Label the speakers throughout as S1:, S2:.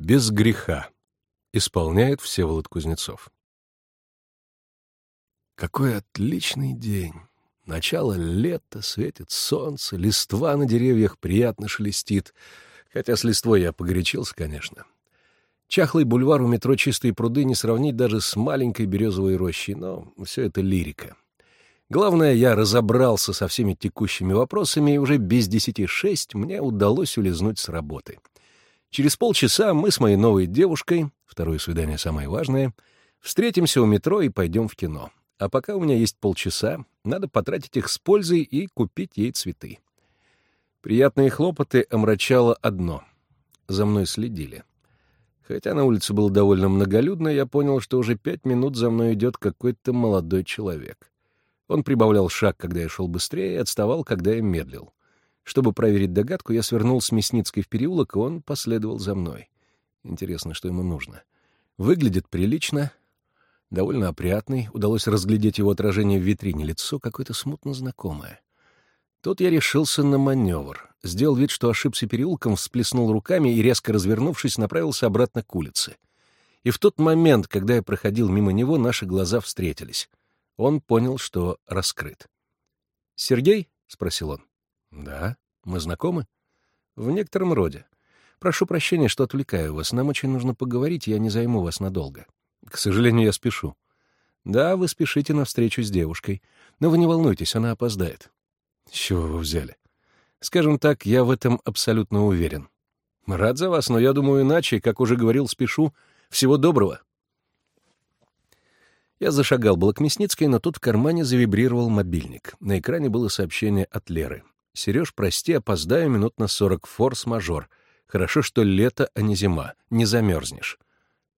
S1: Без греха. Исполняет Всеволод Кузнецов. Какой отличный день! Начало лета, светит солнце, листва на деревьях приятно шелестит. Хотя с листвой я погорячился, конечно. Чахлый бульвар у метро «Чистые пруды» не сравнить даже с маленькой березовой рощей, но все это лирика. Главное, я разобрался со всеми текущими вопросами, и уже без десяти шесть мне удалось улизнуть с работы. Через полчаса мы с моей новой девушкой, второе свидание самое важное, встретимся у метро и пойдем в кино. А пока у меня есть полчаса, надо потратить их с пользой и купить ей цветы. Приятные хлопоты омрачало одно. За мной следили. Хотя на улице было довольно многолюдно, я понял, что уже пять минут за мной идет какой-то молодой человек. Он прибавлял шаг, когда я шел быстрее, и отставал, когда я медлил. Чтобы проверить догадку, я свернул с Мясницкой в переулок, и он последовал за мной. Интересно, что ему нужно. Выглядит прилично, довольно опрятный, удалось разглядеть его отражение в витрине, лицо какое-то смутно знакомое. Тут я решился на маневр. Сделал вид, что ошибся переулком, всплеснул руками и, резко развернувшись, направился обратно к улице. И в тот момент, когда я проходил мимо него, наши глаза встретились. Он понял, что раскрыт. «Сергей?» — спросил он. «Да. Мы знакомы?» «В некотором роде. Прошу прощения, что отвлекаю вас. Нам очень нужно поговорить, я не займу вас надолго». К сожалению, я спешу. Да, вы спешите на встречу с девушкой. Но вы не волнуйтесь, она опоздает. С чего вы взяли? Скажем так, я в этом абсолютно уверен. Рад за вас, но я думаю иначе, как уже говорил, спешу. Всего доброго. Я зашагал было к Мясницкой, но тут в кармане завибрировал мобильник. На экране было сообщение от Леры. «Сереж, прости, опоздаю минут на сорок. Форс-мажор. Хорошо, что лето, а не зима. Не замерзнешь».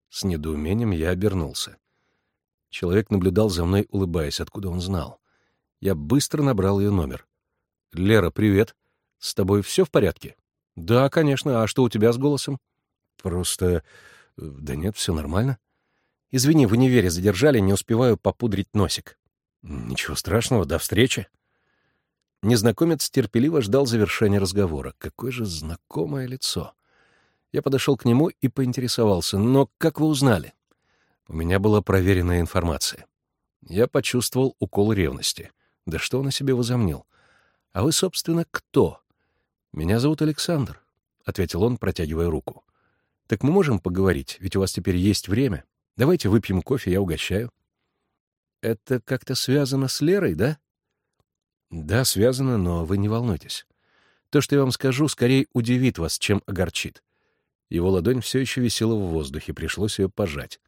S1: С недоумением я обернулся. Человек наблюдал за мной, улыбаясь, откуда он знал. Я быстро набрал ее номер. «Лера, привет. С тобой все в порядке?» «Да, конечно. А что у тебя с голосом?» «Просто... Да нет, все нормально». «Извини, в универе задержали, не успеваю попудрить носик». «Ничего страшного, до встречи». Незнакомец терпеливо ждал завершения разговора. Какое же знакомое лицо. Я подошел к нему и поинтересовался, но как вы узнали? У меня была проверенная информация. Я почувствовал укол ревности. Да что он о себе возомнил? А вы, собственно, кто? Меня зовут Александр, — ответил он, протягивая руку. Так мы можем поговорить, ведь у вас теперь есть время. Давайте выпьем кофе, я угощаю. Это как-то связано с Лерой, да? Да, связано, но вы не волнуйтесь. То, что я вам скажу, скорее удивит вас, чем огорчит. Его ладонь все еще висела в воздухе, пришлось ее пожать.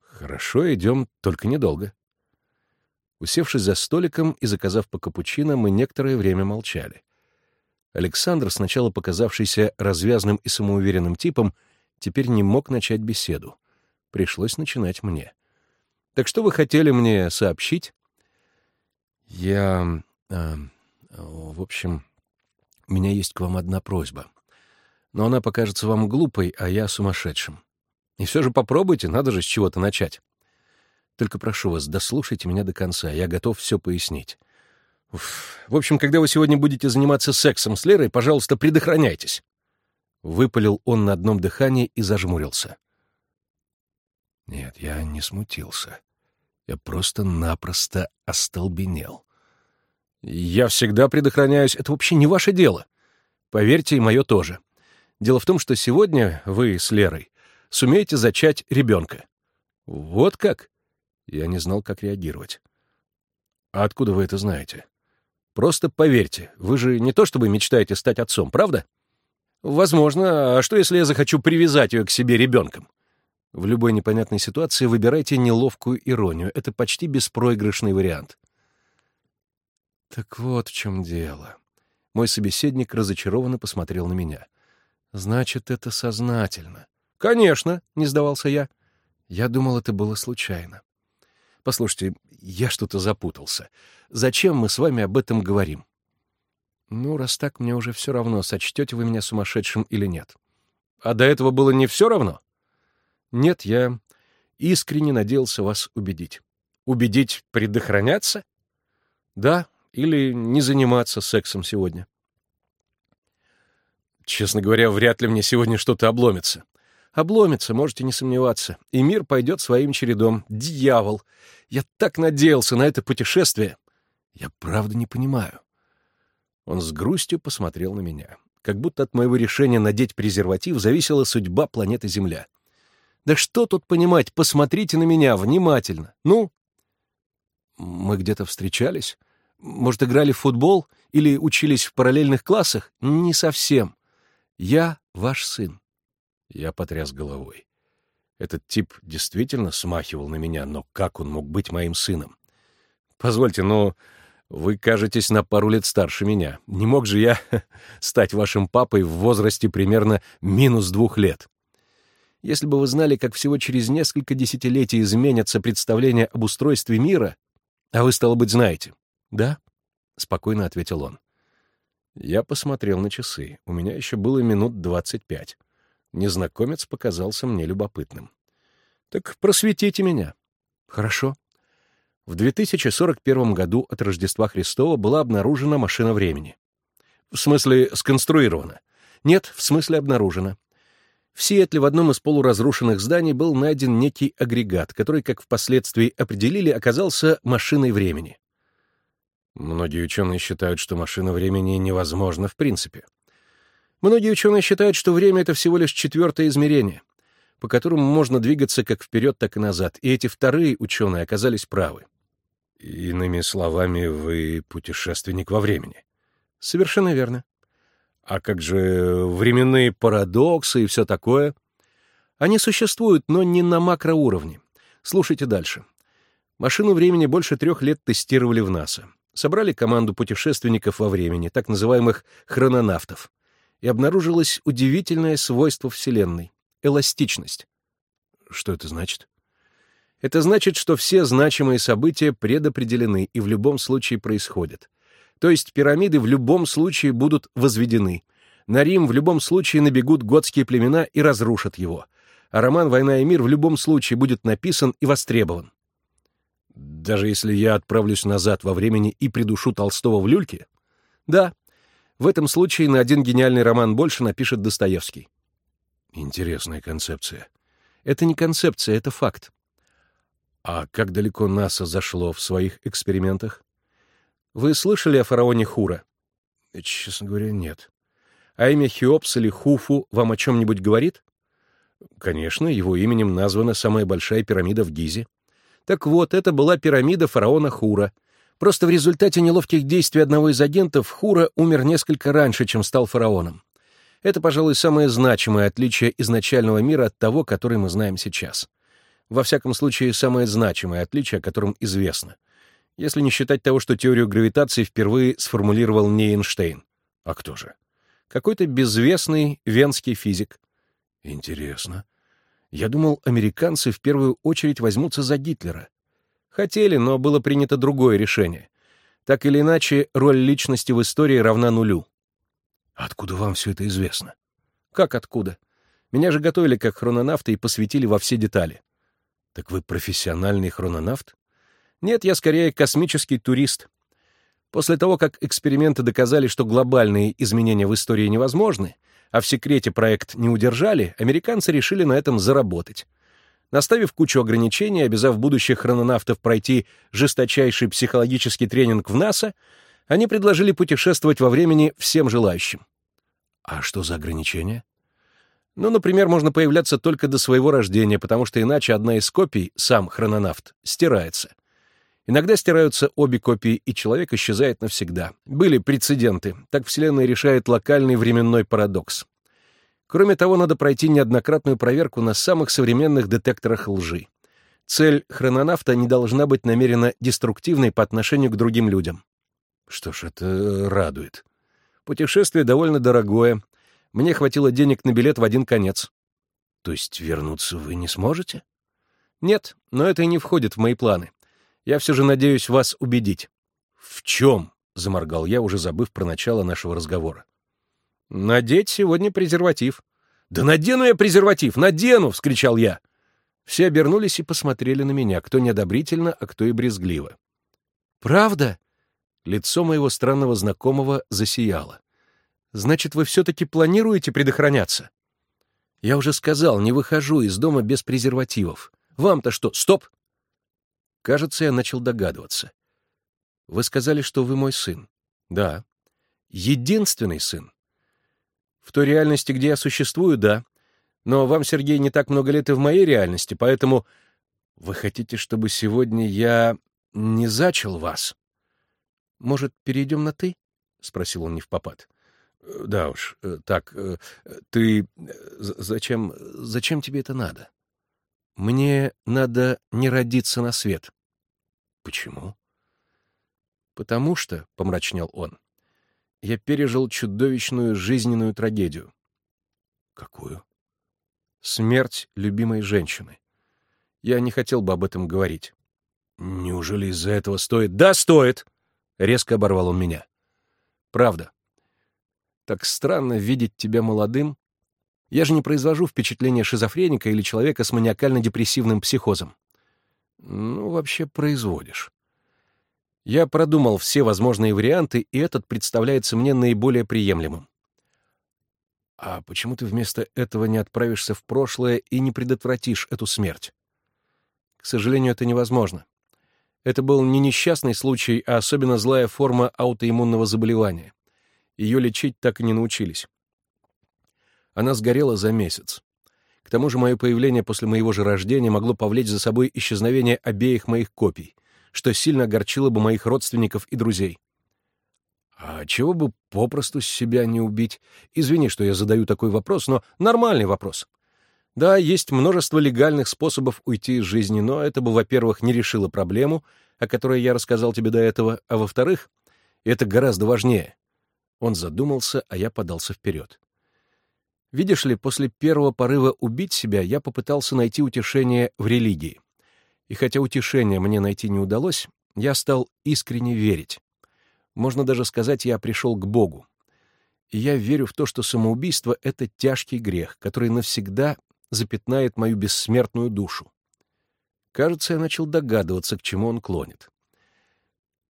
S1: «Хорошо, идем, только недолго». Усевшись за столиком и заказав по капучино, мы некоторое время молчали. Александр, сначала показавшийся развязным и самоуверенным типом, теперь не мог начать беседу. Пришлось начинать мне. «Так что вы хотели мне сообщить?» «Я... Э, в общем, у меня есть к вам одна просьба но она покажется вам глупой, а я сумасшедшим. И все же попробуйте, надо же с чего-то начать. Только прошу вас, дослушайте меня до конца, я готов все пояснить. Уф. В общем, когда вы сегодня будете заниматься сексом с Лерой, пожалуйста, предохраняйтесь. Выпалил он на одном дыхании и зажмурился. Нет, я не смутился. Я просто-напросто остолбенел. Я всегда предохраняюсь, это вообще не ваше дело. Поверьте, и мое тоже. Дело в том, что сегодня вы с Лерой сумеете зачать ребенка. Вот как? Я не знал, как реагировать. А откуда вы это знаете? Просто поверьте, вы же не то чтобы мечтаете стать отцом, правда? Возможно. А что, если я захочу привязать ее к себе ребенком? В любой непонятной ситуации выбирайте неловкую иронию. Это почти беспроигрышный вариант. Так вот в чем дело. Мой собеседник разочарованно посмотрел на меня. Значит, это сознательно. Конечно, не сдавался я. Я думал, это было случайно. Послушайте, я что-то запутался. Зачем мы с вами об этом говорим? Ну, раз так, мне уже все равно, сочтете вы меня сумасшедшим или нет. А до этого было не все равно? Нет, я искренне надеялся вас убедить. Убедить предохраняться? Да, или не заниматься сексом сегодня. Честно говоря, вряд ли мне сегодня что-то обломится. Обломится, можете не сомневаться, и мир пойдет своим чередом. Дьявол! Я так надеялся на это путешествие. Я правда не понимаю. Он с грустью посмотрел на меня, как будто от моего решения надеть презерватив зависела судьба планеты Земля. Да что тут понимать, посмотрите на меня внимательно. Ну? Мы где-то встречались? Может, играли в футбол или учились в параллельных классах? Не совсем. Я ваш сын. Я потряс головой. Этот тип действительно смахивал на меня, но как он мог быть моим сыном? Позвольте, но вы кажетесь на пару лет старше меня. Не мог же я стать вашим папой в возрасте примерно минус двух лет? Если бы вы знали, как всего через несколько десятилетий изменятся представления об устройстве мира, а вы, стало быть, знаете. Да? — спокойно ответил он. Я посмотрел на часы. У меня еще было минут двадцать пять. Незнакомец показался мне любопытным. «Так просветите меня». «Хорошо». В 2041 году от Рождества Христова была обнаружена машина времени. В смысле, сконструирована. Нет, в смысле, обнаружена. В Сиэтле в одном из полуразрушенных зданий был найден некий агрегат, который, как впоследствии определили, оказался машиной времени. Многие ученые считают, что машина времени невозможна в принципе. Многие ученые считают, что время — это всего лишь четвертое измерение, по которому можно двигаться как вперед, так и назад, и эти вторые ученые оказались правы. Иными словами, вы путешественник во времени. Совершенно верно. А как же временные парадоксы и все такое? Они существуют, но не на макроуровне. Слушайте дальше. Машину времени больше трех лет тестировали в НАСА. Собрали команду путешественников во времени, так называемых хрононавтов и обнаружилось удивительное свойство Вселенной — эластичность. Что это значит? Это значит, что все значимые события предопределены и в любом случае происходят. То есть пирамиды в любом случае будут возведены. На Рим в любом случае набегут готские племена и разрушат его. А роман «Война и мир» в любом случае будет написан и востребован. Даже если я отправлюсь назад во времени и придушу Толстого в люльке? Да, в этом случае на один гениальный роман больше напишет Достоевский. Интересная концепция. Это не концепция, это факт. А как далеко НАСА зашло в своих экспериментах? Вы слышали о фараоне Хура? Честно говоря, нет. А имя Хеопс или Хуфу вам о чем-нибудь говорит? Конечно, его именем названа самая большая пирамида в Гизе. Так вот, это была пирамида фараона Хура — Просто в результате неловких действий одного из агентов Хура умер несколько раньше, чем стал фараоном. Это, пожалуй, самое значимое отличие изначального мира от того, который мы знаем сейчас. Во всяком случае, самое значимое отличие, о котором известно. Если не считать того, что теорию гравитации впервые сформулировал не Эйнштейн. А кто же? Какой-то безвестный венский физик. Интересно. Я думал, американцы в первую очередь возьмутся за Гитлера. Хотели, но было принято другое решение. Так или иначе, роль личности в истории равна нулю. Откуда вам все это известно? Как откуда? Меня же готовили как хрононавта и посвятили во все детали. Так вы профессиональный хрононавт? Нет, я скорее космический турист. После того, как эксперименты доказали, что глобальные изменения в истории невозможны, а в секрете проект не удержали, американцы решили на этом заработать наставив кучу ограничений, обязав будущих хрононавтов пройти жесточайший психологический тренинг в НАСА, они предложили путешествовать во времени всем желающим. А что за ограничения? Ну, например, можно появляться только до своего рождения, потому что иначе одна из копий, сам хрононавт, стирается. Иногда стираются обе копии, и человек исчезает навсегда. Были прецеденты. Так Вселенная решает локальный временной парадокс. Кроме того, надо пройти неоднократную проверку на самых современных детекторах лжи. Цель хрононавта не должна быть намеренно деструктивной по отношению к другим людям. Что ж, это радует. Путешествие довольно дорогое. Мне хватило денег на билет в один конец. То есть вернуться вы не сможете? Нет, но это и не входит в мои планы. Я все же надеюсь вас убедить. В чем? — заморгал я, уже забыв про начало нашего разговора. «Надеть сегодня презерватив». «Да надену я презерватив! Надену!» — вскричал я. Все обернулись и посмотрели на меня, кто неодобрительно, а кто и брезгливо. «Правда?» Лицо моего странного знакомого засияло. «Значит, вы все-таки планируете предохраняться?» Я уже сказал, не выхожу из дома без презервативов. Вам-то что? Стоп! Кажется, я начал догадываться. Вы сказали, что вы мой сын. Да. Единственный сын. В той реальности, где я существую, да. Но вам, Сергей, не так много лет и в моей реальности, поэтому вы хотите, чтобы сегодня я не зачал вас? Может, перейдем на «ты»? — спросил он не в попад. Э, да уж, э, так, э, ты... Зачем... Зачем тебе это надо? Мне надо не родиться на свет. Почему? Потому что, — помрачнел он, — я пережил чудовищную жизненную трагедию. Какую? Смерть любимой женщины. Я не хотел бы об этом говорить. Неужели из-за этого стоит? Да, стоит! Резко оборвал он меня. Правда. Так странно видеть тебя молодым. Я же не произвожу впечатление шизофреника или человека с маниакально-депрессивным психозом. Ну, вообще производишь. Я продумал все возможные варианты, и этот представляется мне наиболее приемлемым. А почему ты вместо этого не отправишься в прошлое и не предотвратишь эту смерть? К сожалению, это невозможно. Это был не несчастный случай, а особенно злая форма аутоиммунного заболевания. Ее лечить так и не научились. Она сгорела за месяц. К тому же мое появление после моего же рождения могло повлечь за собой исчезновение обеих моих копий, что сильно огорчило бы моих родственников и друзей. А чего бы попросту себя не убить? Извини, что я задаю такой вопрос, но нормальный вопрос. Да, есть множество легальных способов уйти из жизни, но это бы, во-первых, не решило проблему, о которой я рассказал тебе до этого, а во-вторых, это гораздо важнее. Он задумался, а я подался вперед. Видишь ли, после первого порыва убить себя я попытался найти утешение в религии. И хотя утешение мне найти не удалось, я стал искренне верить. Можно даже сказать, я пришел к Богу. И я верю в то, что самоубийство — это тяжкий грех, который навсегда запятнает мою бессмертную душу. Кажется, я начал догадываться, к чему он клонит.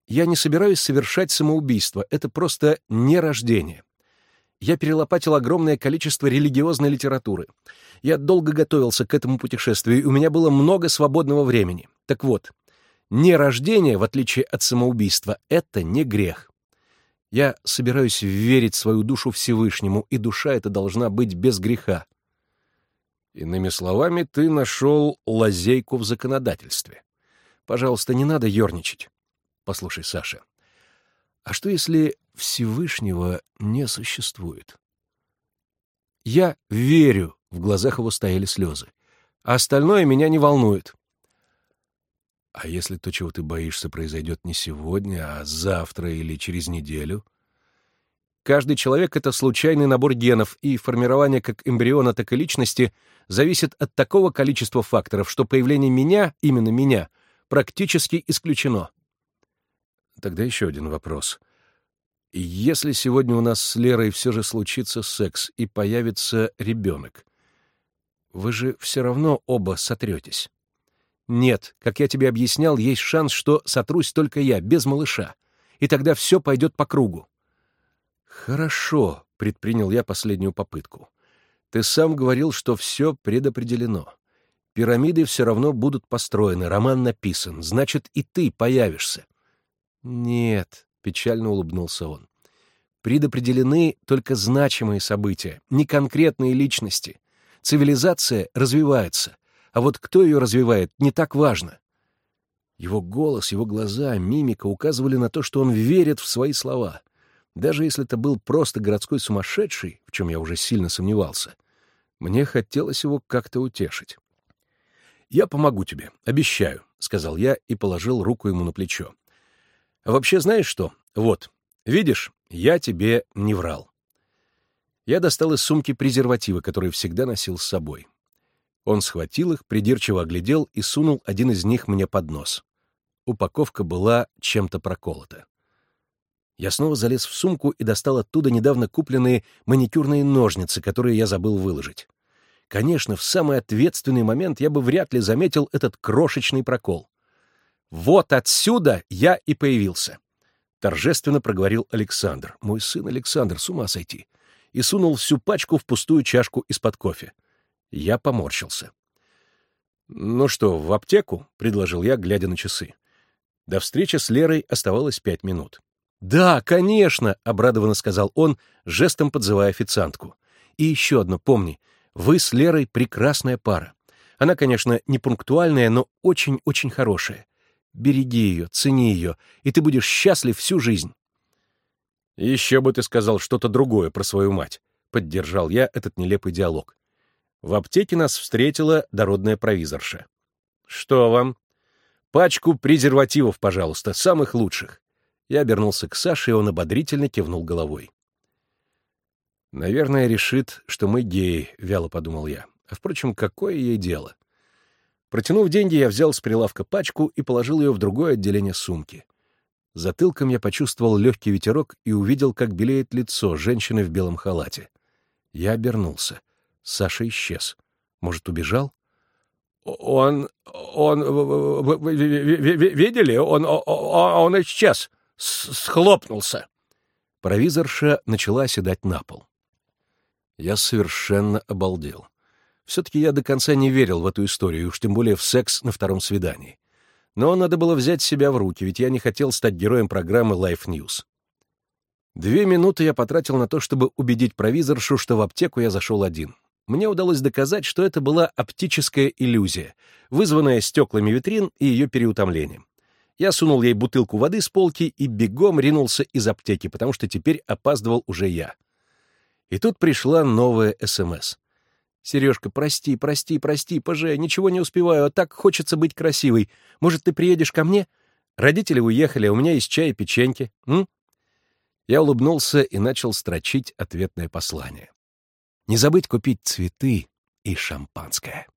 S1: Я не собираюсь совершать самоубийство, это просто нерождение. Я перелопатил огромное количество религиозной литературы. Я долго готовился к этому путешествию, и у меня было много свободного времени. Так вот, нерождение, в отличие от самоубийства, это не грех. Я собираюсь верить свою душу Всевышнему, и душа эта должна быть без греха. Иными словами, ты нашел лазейку в законодательстве. Пожалуйста, не надо ерничать. Послушай, Саша, а что если Всевышнего не существует? Я верю, в глазах его стояли слезы. А остальное меня не волнует. А если то, чего ты боишься, произойдет не сегодня, а завтра или через неделю? Каждый человек — это случайный набор генов, и формирование как эмбриона, так и личности зависит от такого количества факторов, что появление меня, именно меня, практически исключено. Тогда еще один вопрос. Если сегодня у нас с Лерой все же случится секс и появится ребенок, вы же все равно оба сотретесь. Нет, как я тебе объяснял, есть шанс, что сотрусь только я, без малыша. И тогда все пойдет по кругу. «Хорошо», — предпринял я последнюю попытку. «Ты сам говорил, что все предопределено. Пирамиды все равно будут построены, роман написан, значит, и ты появишься». «Нет», — печально улыбнулся он. «Предопределены только значимые события, не конкретные личности. Цивилизация развивается, а вот кто ее развивает, не так важно». Его голос, его глаза, мимика указывали на то, что он верит в свои слова — даже если это был просто городской сумасшедший, в чем я уже сильно сомневался, мне хотелось его как-то утешить. «Я помогу тебе, обещаю», — сказал я и положил руку ему на плечо. «А вообще знаешь что? Вот, видишь, я тебе не врал». Я достал из сумки презервативы, которые всегда носил с собой. Он схватил их, придирчиво оглядел и сунул один из них мне под нос. Упаковка была чем-то проколота. Я снова залез в сумку и достал оттуда недавно купленные маникюрные ножницы, которые я забыл выложить. Конечно, в самый ответственный момент я бы вряд ли заметил этот крошечный прокол. «Вот отсюда я и появился», — торжественно проговорил Александр, мой сын Александр, с ума сойти, и сунул всю пачку в пустую чашку из-под кофе. Я поморщился. «Ну что, в аптеку?» — предложил я, глядя на часы. До встречи с Лерой оставалось пять минут. «Да, конечно!» — обрадованно сказал он, жестом подзывая официантку. «И еще одно, помни, вы с Лерой прекрасная пара. Она, конечно, не пунктуальная, но очень-очень хорошая. Береги ее, цени ее, и ты будешь счастлив всю жизнь». «Еще бы ты сказал что-то другое про свою мать», — поддержал я этот нелепый диалог. В аптеке нас встретила дородная провизорша. «Что вам?» «Пачку презервативов, пожалуйста, самых лучших». Я обернулся к Саше, и он ободрительно кивнул головой. «Наверное, решит, что мы геи», — вяло подумал я. А, впрочем, какое ей дело? Протянув деньги, я взял с прилавка пачку и положил ее в другое отделение сумки. Затылком я почувствовал легкий ветерок и увидел, как белеет лицо женщины в белом халате. Я обернулся. Саша исчез. Может, убежал? «Он... он... Вы видели? Он... он исчез. Схлопнулся». Провизорша начала оседать на пол. Я совершенно обалдел. Все-таки я до конца не верил в эту историю, уж тем более в секс на втором свидании. Но надо было взять себя в руки, ведь я не хотел стать героем программы Life News. Две минуты я потратил на то, чтобы убедить провизоршу, что в аптеку я зашел один. Мне удалось доказать, что это была оптическая иллюзия, вызванная стеклами витрин и ее переутомлением. Я сунул ей бутылку воды с полки и бегом ринулся из аптеки, потому что теперь опаздывал уже я. И тут пришла новая СМС. «Сережка, прости, прости, прости, ПЖ, ничего не успеваю, а так хочется быть красивой. Может, ты приедешь ко мне? Родители уехали, у меня есть чай и печеньки. М?» Я улыбнулся и начал строчить ответное послание. «Не забыть купить цветы и шампанское».